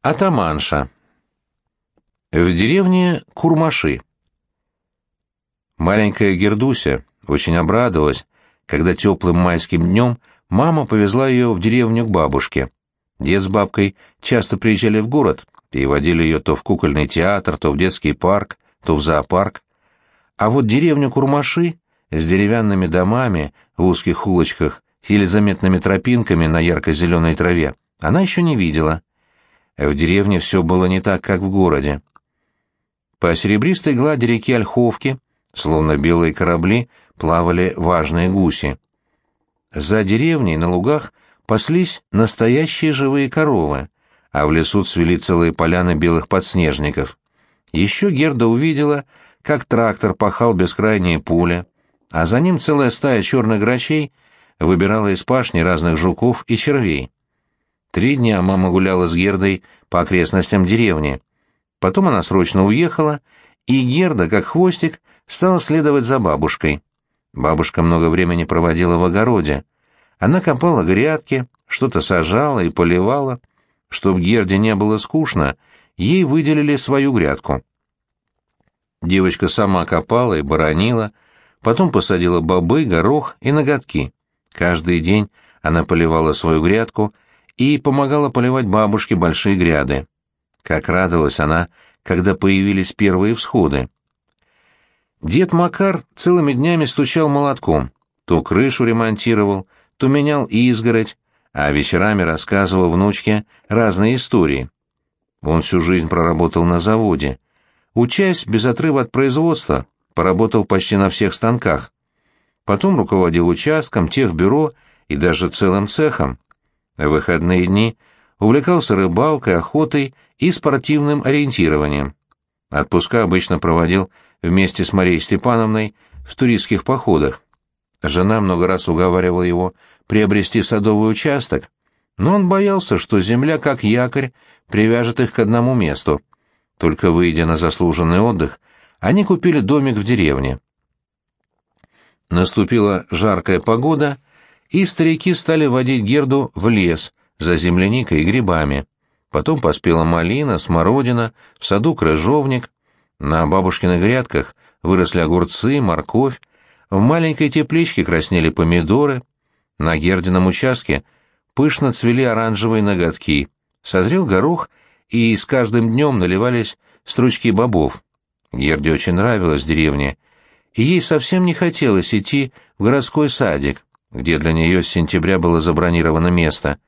Атаманша. В деревне Курмаши. Маленькая Гердуся очень обрадовалась, когда теплым майским днем мама повезла ее в деревню к бабушке. Дед с бабкой часто приезжали в город и водили ее то в кукольный театр, то в детский парк, то в зоопарк. А вот деревню Курмаши с деревянными домами в узких улочках, еле заметными тропинками на ярко-зеленой траве она еще не видела. В деревне все было не так, как в городе. По серебристой глади реки Ольховки, словно белые корабли, плавали важные гуси. За деревней на лугах паслись настоящие живые коровы, а в лесу цвели целые поляны белых подснежников. Еще Герда увидела, как трактор пахал бескрайние поля, а за ним целая стая черных грачей выбирала из пашни разных жуков и червей. Три дня мама гуляла с Гердой по окрестностям деревни. Потом она срочно уехала, и Герда, как хвостик, стала следовать за бабушкой. Бабушка много времени проводила в огороде. Она копала грядки, что-то сажала и поливала. Чтоб Герде не было скучно, ей выделили свою грядку. Девочка сама копала и боронила, потом посадила бобы, горох и ноготки. Каждый день она поливала свою грядку — и помогала поливать бабушке большие гряды. Как радовалась она, когда появились первые всходы. Дед Макар целыми днями стучал молотком, то крышу ремонтировал, то менял изгородь, а вечерами рассказывал внучке разные истории. Он всю жизнь проработал на заводе. Учась без отрыва от производства, поработал почти на всех станках. Потом руководил участком, техбюро и даже целым цехом. В выходные дни увлекался рыбалкой, охотой и спортивным ориентированием. Отпуска обычно проводил вместе с Марией Степановной в туристских походах. Жена много раз уговаривала его приобрести садовый участок, но он боялся, что земля, как якорь, привяжет их к одному месту. Только выйдя на заслуженный отдых, они купили домик в деревне. Наступила жаркая погода, и старики стали водить Герду в лес за земляникой и грибами. Потом поспела малина, смородина, в саду крыжовник. На бабушкиных грядках выросли огурцы, морковь, в маленькой тепличке краснели помидоры, на Гердином участке пышно цвели оранжевые ноготки, созрел горох, и с каждым днем наливались стручки бобов. Герде очень нравилась деревня, и ей совсем не хотелось идти в городской садик, где для нее с сентября было забронировано место.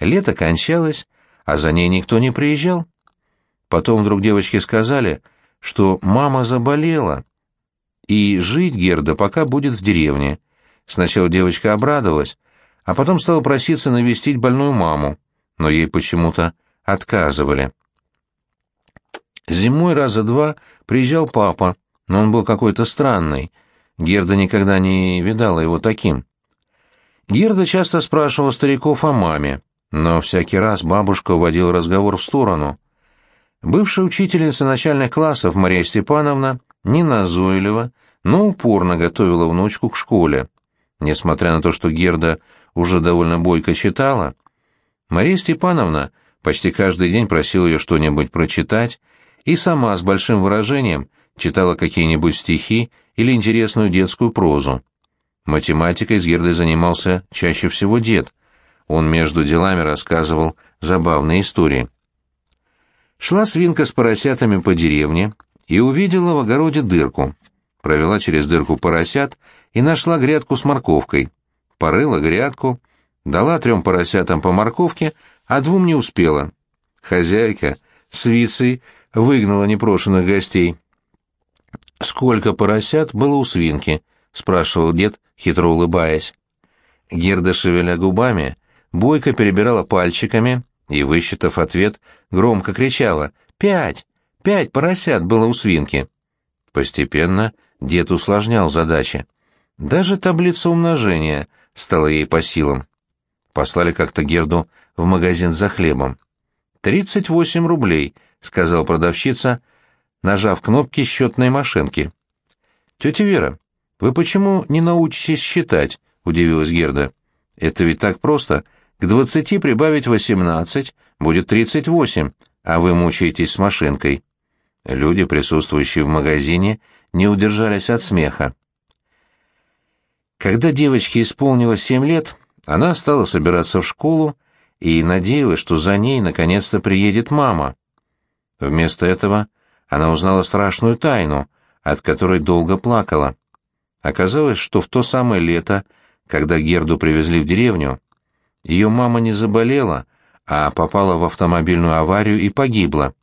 Лето кончалось, а за ней никто не приезжал. Потом вдруг девочки сказали, что мама заболела, и жить Герда пока будет в деревне. Сначала девочка обрадовалась, а потом стала проситься навестить больную маму, но ей почему-то отказывали. Зимой раза два приезжал папа, но он был какой-то странный. Герда никогда не видала его таким. Герда часто спрашивала стариков о маме, но всякий раз бабушка уводила разговор в сторону. Бывшая учительница начальных классов Мария Степановна не назойлива, но упорно готовила внучку к школе. Несмотря на то, что Герда уже довольно бойко читала, Мария Степановна почти каждый день просила ее что-нибудь прочитать и сама с большим выражением читала какие-нибудь стихи или интересную детскую прозу. Математикой с Гердой занимался чаще всего дед. Он между делами рассказывал забавные истории. Шла свинка с поросятами по деревне и увидела в огороде дырку. Провела через дырку поросят и нашла грядку с морковкой. Порыла грядку, дала трем поросятам по морковке, а двум не успела. Хозяйка с вицей выгнала непрошенных гостей. Сколько поросят было у свинки? — спрашивал дед, хитро улыбаясь. Герда, шевеля губами, бойко перебирала пальчиками и, высчитав ответ, громко кричала «Пять! Пять поросят было у свинки!» Постепенно дед усложнял задачи. Даже таблица умножения стала ей по силам. Послали как-то Герду в магазин за хлебом. «Тридцать восемь рублей», — сказал продавщица, нажав кнопки счетной машинки. «Тетя Вера, «Вы почему не научитесь считать?» — удивилась Герда. «Это ведь так просто. К двадцати прибавить восемнадцать будет тридцать восемь. а вы мучаетесь с машинкой». Люди, присутствующие в магазине, не удержались от смеха. Когда девочке исполнилось семь лет, она стала собираться в школу и надеялась, что за ней наконец-то приедет мама. Вместо этого она узнала страшную тайну, от которой долго плакала. Оказалось, что в то самое лето, когда Герду привезли в деревню, ее мама не заболела, а попала в автомобильную аварию и погибла.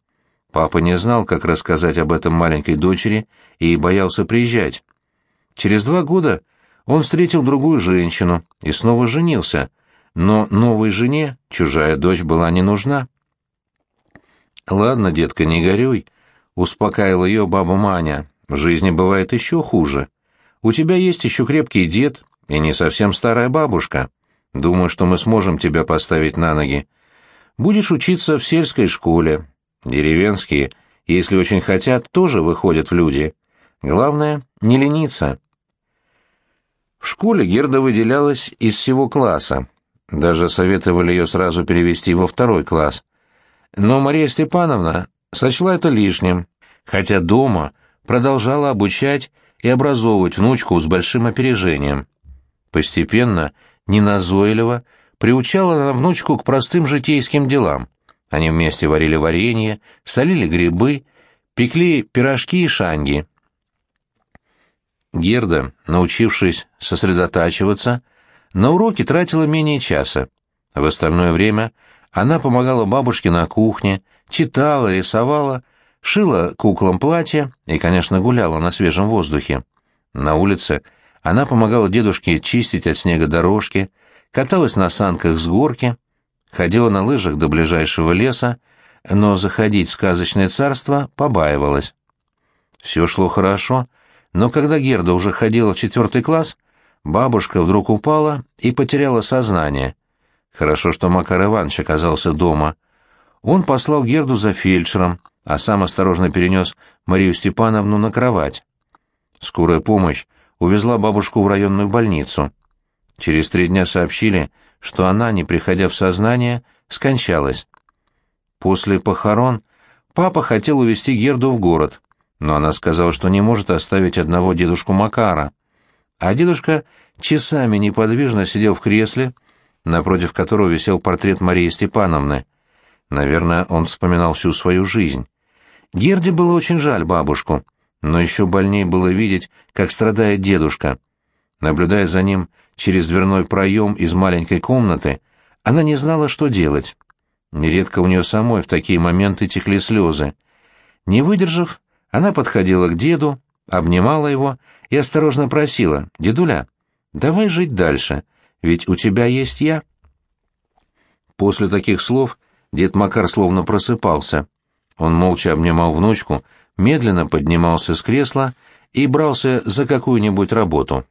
Папа не знал, как рассказать об этом маленькой дочери и боялся приезжать. Через два года он встретил другую женщину и снова женился, но новой жене чужая дочь была не нужна. «Ладно, детка, не горюй», — успокаивала ее баба Маня. «В жизни бывает еще хуже. У тебя есть еще крепкий дед и не совсем старая бабушка. Думаю, что мы сможем тебя поставить на ноги. Будешь учиться в сельской школе. Деревенские, если очень хотят, тоже выходят в люди. Главное, не лениться». В школе Герда выделялась из всего класса. Даже советовали ее сразу перевести во второй класс. Но Мария Степановна сочла это лишним, хотя дома продолжала обучать и образовывать внучку с большим опережением. Постепенно, неназойливо, приучала она внучку к простым житейским делам. Они вместе варили варенье, солили грибы, пекли пирожки и шанги. Герда, научившись сосредотачиваться, на уроки тратила менее часа. В остальное время она помогала бабушке на кухне, читала, рисовала, шила куклам платья и, конечно, гуляла на свежем воздухе. На улице она помогала дедушке чистить от снега дорожки, каталась на санках с горки, ходила на лыжах до ближайшего леса, но заходить в сказочное царство побаивалась. Все шло хорошо, но когда Герда уже ходила в четвертый класс, бабушка вдруг упала и потеряла сознание. Хорошо, что Макар Иванович оказался дома. Он послал Герду за фельдшером, а сам осторожно перенес Марию Степановну на кровать. Скорая помощь увезла бабушку в районную больницу. Через три дня сообщили, что она, не приходя в сознание, скончалась. После похорон папа хотел увезти Герду в город, но она сказала, что не может оставить одного дедушку Макара. А дедушка часами неподвижно сидел в кресле, напротив которого висел портрет Марии Степановны. Наверное, он вспоминал всю свою жизнь. Герде было очень жаль бабушку, но еще больнее было видеть, как страдает дедушка. Наблюдая за ним через дверной проем из маленькой комнаты, она не знала, что делать. Нередко у нее самой в такие моменты текли слезы. Не выдержав, она подходила к деду, обнимала его и осторожно просила, «Дедуля, давай жить дальше, ведь у тебя есть я». После таких слов дед Макар словно просыпался. Он молча обнимал внучку, медленно поднимался с кресла и брался за какую-нибудь работу.